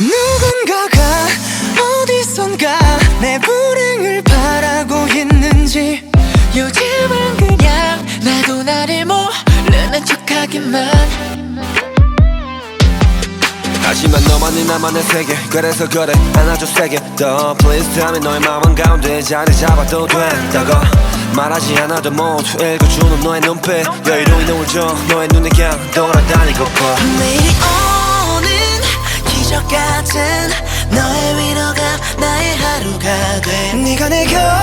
누군가가 어디선가 내 불행을 바라고 있는지 요즘은 그냥 나도 나를 모르는 척하기만. 하지만 너만이 나만의 세계. 그래서 그래 안아줘 세게 더 Please tell me 너의 마음 가운데 자리 잡아도 된다고. 말하지 않아도 모두 읽어주는 너의 눈빛. 여유로운 노을 줘 너의 눈에 그냥 돌아다니고파 기적 같은 너의 위로가 나의 하루가 돼. 네가 내 곁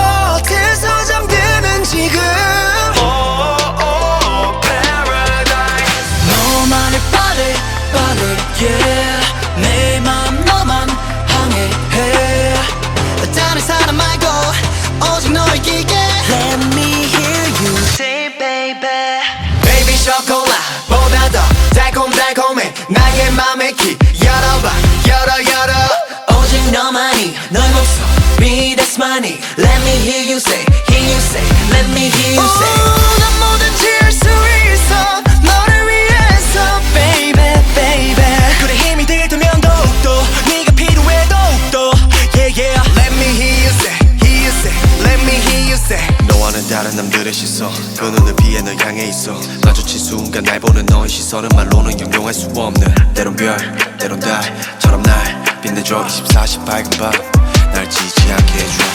베이비 쇼콜라보다 더 달콤달콤해 나의 맘의 키 열어봐 열어 열어 오직 너만이 너의 목소리 that's money Let me hear you say, 시선 그 눈을 피해 널 향해 있어. 마주친 순간 날 보는 너의 시선은 말로는 형용할 수 없는 때론 별 때론 달처럼 날 빛내줘. 24시 밝은 밤날 지지 않게 해줘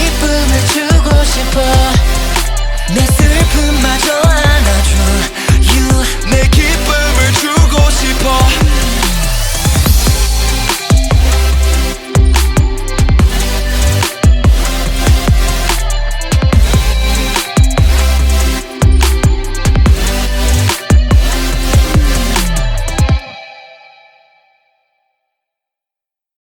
Mystery